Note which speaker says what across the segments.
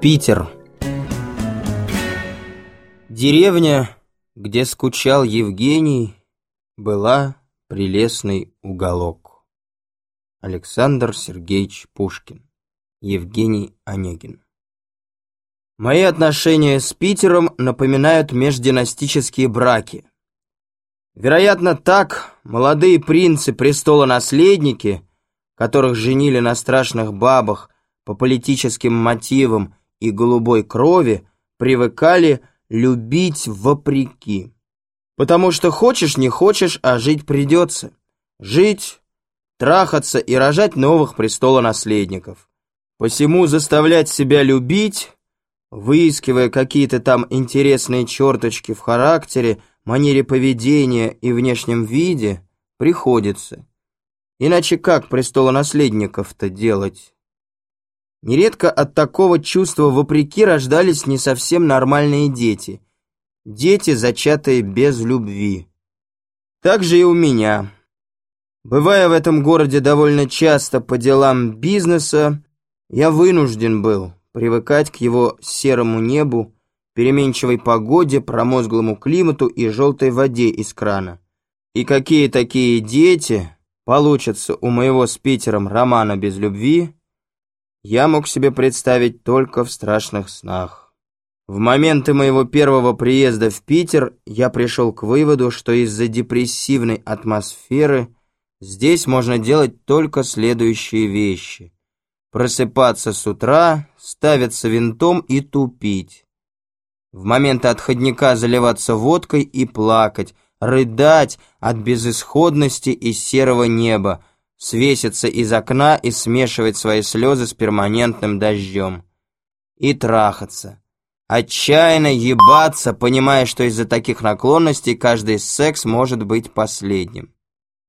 Speaker 1: Питер. Деревня, где скучал Евгений, была прелестный уголок. Александр Сергеевич Пушкин. Евгений Онегин. Мои отношения с Питером напоминают междинастические браки. Вероятно, так молодые принцы престола-наследники, которых женили на страшных бабах по политическим мотивам и голубой крови, привыкали любить вопреки. Потому что хочешь, не хочешь, а жить придется. Жить, трахаться и рожать новых престолонаследников. Посему заставлять себя любить, выискивая какие-то там интересные черточки в характере, манере поведения и внешнем виде, приходится. Иначе как престолонаследников-то делать? Нередко от такого чувства вопреки рождались не совсем нормальные дети. Дети, зачатые без любви. Так же и у меня. Бывая в этом городе довольно часто по делам бизнеса, я вынужден был привыкать к его серому небу, переменчивой погоде, промозглому климату и желтой воде из крана. И какие такие дети получатся у моего с Питером романа без любви, я мог себе представить только в страшных снах. В моменты моего первого приезда в Питер я пришел к выводу, что из-за депрессивной атмосферы здесь можно делать только следующие вещи. Просыпаться с утра, ставиться винтом и тупить в моменты отходника заливаться водкой и плакать, рыдать от безысходности и серого неба, свеситься из окна и смешивать свои слезы с перманентным дождем. И трахаться. Отчаянно ебаться, понимая, что из-за таких наклонностей каждый секс может быть последним.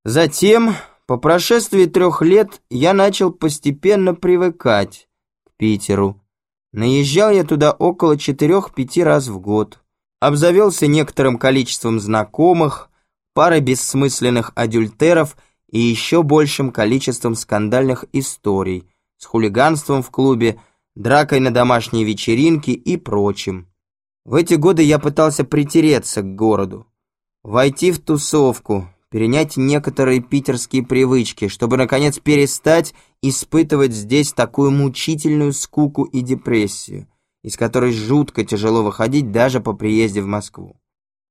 Speaker 1: Затем, по прошествии трех лет, я начал постепенно привыкать к Питеру, Наезжал я туда около четырех-пяти раз в год. Обзавелся некоторым количеством знакомых, парой бессмысленных адюльтеров и еще большим количеством скандальных историй с хулиганством в клубе, дракой на домашней вечеринке и прочим. В эти годы я пытался притереться к городу, войти в тусовку, перенять некоторые питерские привычки, чтобы, наконец, перестать испытывать здесь такую мучительную скуку и депрессию, из которой жутко тяжело выходить даже по приезде в Москву.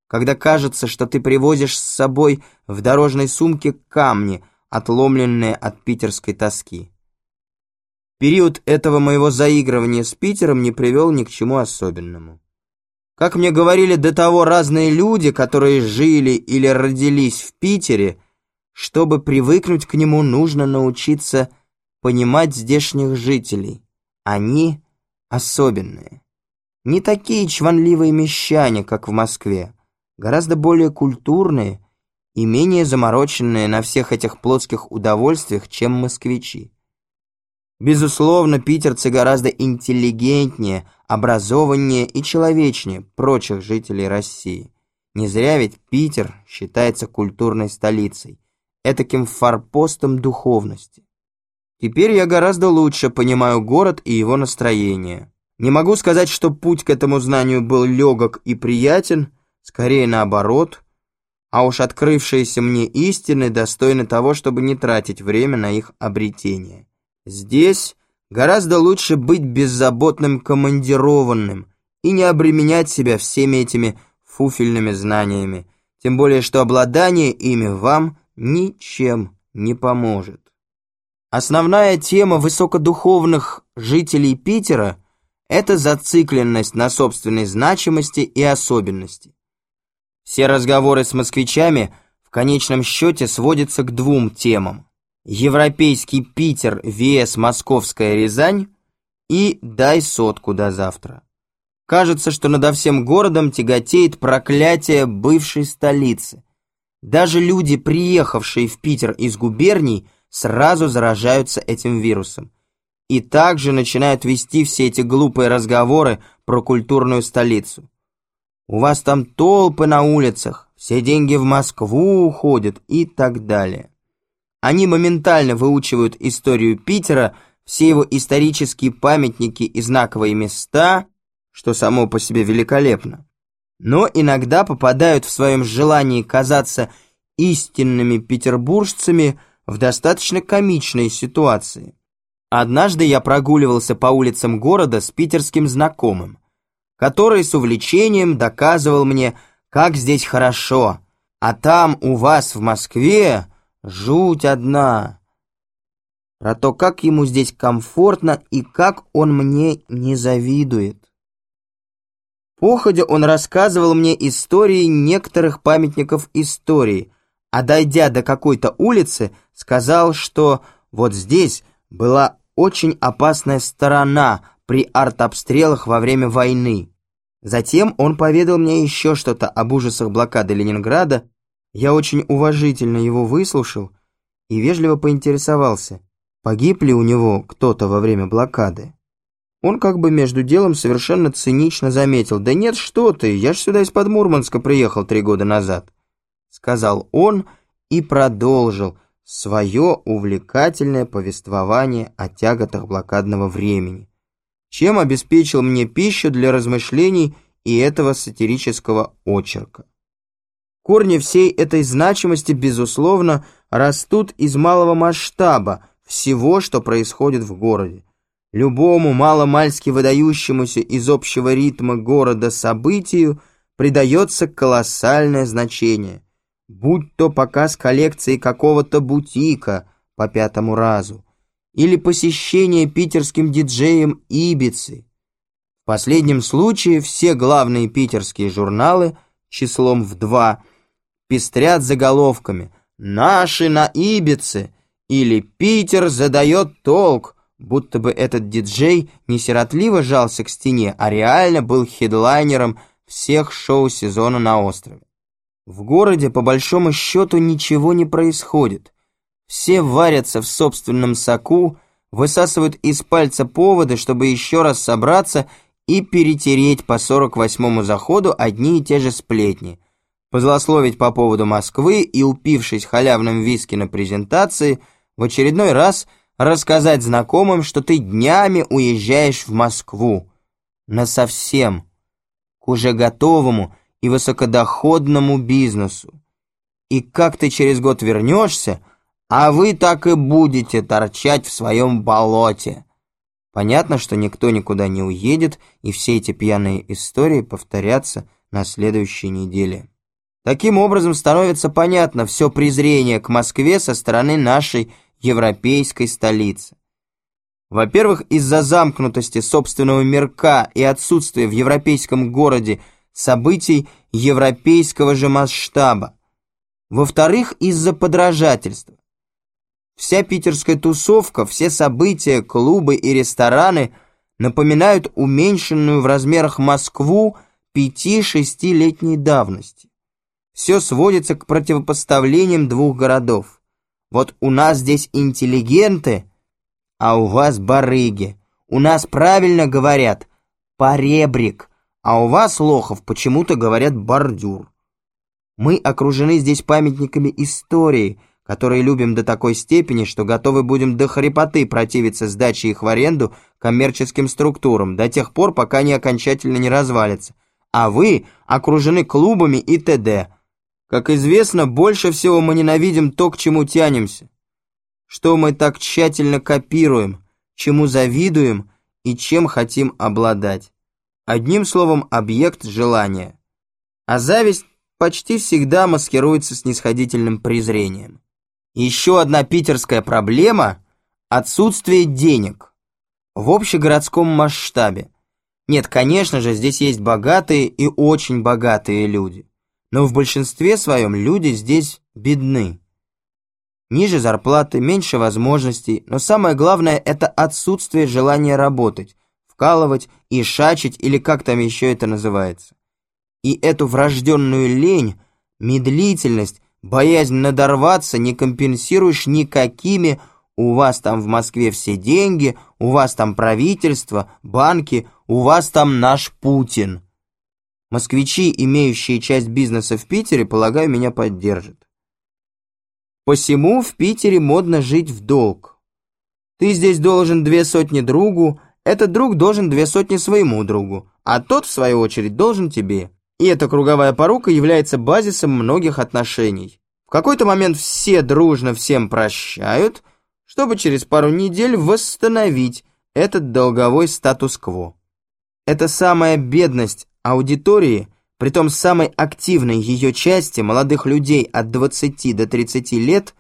Speaker 1: Когда кажется, что ты привозишь с собой в дорожной сумке камни, отломленные от питерской тоски. Период этого моего заигрывания с Питером не привел ни к чему особенному. Как мне говорили до того разные люди, которые жили или родились в Питере, чтобы привыкнуть к нему, нужно научиться понимать здешних жителей. Они особенные. Не такие чванливые мещане, как в Москве, гораздо более культурные и менее замороченные на всех этих плотских удовольствиях, чем москвичи. Безусловно, питерцы гораздо интеллигентнее, образованнее и человечнее прочих жителей России. Не зря ведь Питер считается культурной столицей, этаким форпостом духовности. Теперь я гораздо лучше понимаю город и его настроение. Не могу сказать, что путь к этому знанию был легок и приятен, скорее наоборот, а уж открывшиеся мне истины достойны того, чтобы не тратить время на их обретение. Здесь гораздо лучше быть беззаботным командированным и не обременять себя всеми этими фуфельными знаниями, тем более что обладание ими вам ничем не поможет. Основная тема высокодуховных жителей Питера – это зацикленность на собственной значимости и особенности. Все разговоры с москвичами в конечном счете сводятся к двум темам Европейский Питер vs Московская Рязань и дай сотку до завтра. Кажется, что надо всем городом тяготеет проклятие бывшей столицы. Даже люди, приехавшие в Питер из губерний, сразу заражаются этим вирусом. И также начинают вести все эти глупые разговоры про культурную столицу. У вас там толпы на улицах, все деньги в Москву уходят и так далее. Они моментально выучивают историю Питера все его исторические памятники и знаковые места, что само по себе великолепно, но иногда попадают в своем желании казаться истинными петербуржцами в достаточно комичной ситуации. Однажды я прогуливался по улицам города с питерским знакомым, который с увлечением доказывал мне, как здесь хорошо, а там у вас в Москве жуть одна. Про то, как ему здесь комфортно и как он мне не завидует. Походя он рассказывал мне истории некоторых памятников истории, а дойдя до какой-то улицы, сказал, что вот здесь была очень опасная сторона при артобстрелах во время войны. Затем он поведал мне еще что-то об ужасах блокады Ленинграда. Я очень уважительно его выслушал и вежливо поинтересовался, погиб ли у него кто-то во время блокады. Он как бы между делом совершенно цинично заметил, «Да нет, что ты, я ж сюда из-под Мурманска приехал три года назад», сказал он и продолжил свое увлекательное повествование о тяготах блокадного времени, чем обеспечил мне пищу для размышлений и этого сатирического очерка. Корни всей этой значимости, безусловно, растут из малого масштаба всего, что происходит в городе. Любому маломальски выдающемуся из общего ритма города событию придается колоссальное значение, будь то показ коллекции какого-то бутика по пятому разу, или посещение питерским диджеем Ибицы. В последнем случае все главные питерские журналы числом в два пестрят заголовками «Наши на Ибице» или «Питер задает толк», будто бы этот диджей не сиротливо жался к стене, а реально был хедлайнером всех шоу сезона на острове. В городе, по большому счету, ничего не происходит. Все варятся в собственном соку, высасывают из пальца поводы, чтобы еще раз собраться и перетереть по 48-му заходу одни и те же сплетни, позлословить по поводу Москвы и, упившись халявным виски на презентации, в очередной раз – рассказать знакомым, что ты днями уезжаешь в Москву. Насовсем. К уже готовому и высокодоходному бизнесу. И как ты через год вернешься, а вы так и будете торчать в своем болоте. Понятно, что никто никуда не уедет, и все эти пьяные истории повторятся на следующей неделе. Таким образом становится понятно все презрение к Москве со стороны нашей европейской столицы. Во-первых, из-за замкнутости собственного мирка и отсутствия в европейском городе событий европейского же масштаба. Во-вторых, из-за подражательства. Вся питерская тусовка, все события, клубы и рестораны напоминают уменьшенную в размерах Москву 5-6-летней давности. Все сводится к противопоставлениям двух городов. Вот у нас здесь интеллигенты, а у вас барыги. У нас правильно говорят «поребрик», а у вас, лохов, почему-то говорят «бордюр». Мы окружены здесь памятниками истории, которые любим до такой степени, что готовы будем до хрипоты противиться сдаче их в аренду коммерческим структурам до тех пор, пока они окончательно не развалятся. А вы окружены клубами и т.д., как известно, больше всего мы ненавидим то, к чему тянемся. Что мы так тщательно копируем, чему завидуем и чем хотим обладать. Одним словом, объект желания. А зависть почти всегда маскируется снисходительным презрением. Еще одна питерская проблема – отсутствие денег в общегородском масштабе. Нет, конечно же, здесь есть богатые и очень богатые люди но в большинстве своем люди здесь бедны. Ниже зарплаты, меньше возможностей, но самое главное – это отсутствие желания работать, вкалывать и шачить, или как там еще это называется. И эту врожденную лень, медлительность, боязнь надорваться не компенсируешь никакими «у вас там в Москве все деньги», «у вас там правительство», «банки», «у вас там наш Путин». Москвичи, имеющие часть бизнеса в Питере, полагаю, меня поддержат. Посему в Питере модно жить в долг. Ты здесь должен две сотни другу, этот друг должен две сотни своему другу, а тот, в свою очередь, должен тебе. И эта круговая порука является базисом многих отношений. В какой-то момент все дружно всем прощают, чтобы через пару недель восстановить этот долговой статус-кво. Это самая бедность аудитории, притом самой активной ее части, молодых людей от 20 до 30 лет,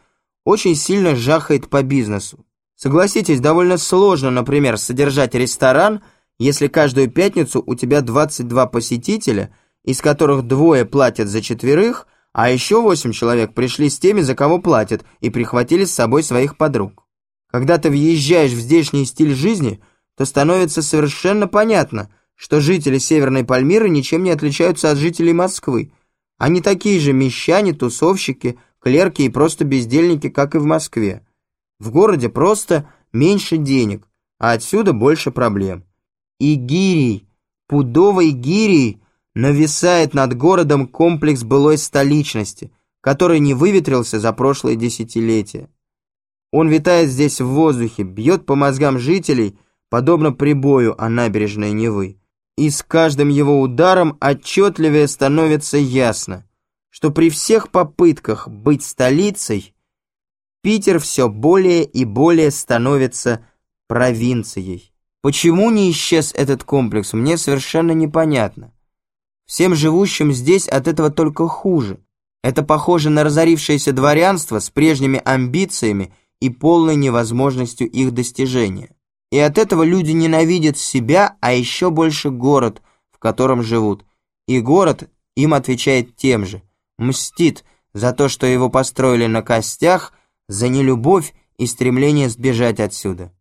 Speaker 1: очень сильно жахает по бизнесу. Согласитесь, довольно сложно, например, содержать ресторан, если каждую пятницу у тебя 22 посетителя, из которых двое платят за четверых, а еще 8 человек пришли с теми, за кого платят, и прихватили с собой своих подруг. Когда ты въезжаешь в здешний стиль жизни, то становится совершенно понятно, что жители Северной Пальмиры ничем не отличаются от жителей Москвы. Они такие же мещане, тусовщики, клерки и просто бездельники, как и в Москве. В городе просто меньше денег, а отсюда больше проблем. И гирей, пудовой гирей нависает над городом комплекс былой столичности, который не выветрился за прошлые десятилетия. Он витает здесь в воздухе, бьет по мозгам жителей, подобно прибою о набережной Невы. И с каждым его ударом отчетливее становится ясно, что при всех попытках быть столицей Питер все более и более становится провинцией. Почему не исчез этот комплекс, мне совершенно непонятно. Всем живущим здесь от этого только хуже. Это похоже на разорившееся дворянство с прежними амбициями и полной невозможностью их достижения. И от этого люди ненавидят себя, а еще больше город, в котором живут. И город им отвечает тем же, мстит за то, что его построили на костях – за нелюбовь и стремление сбежать отсюда.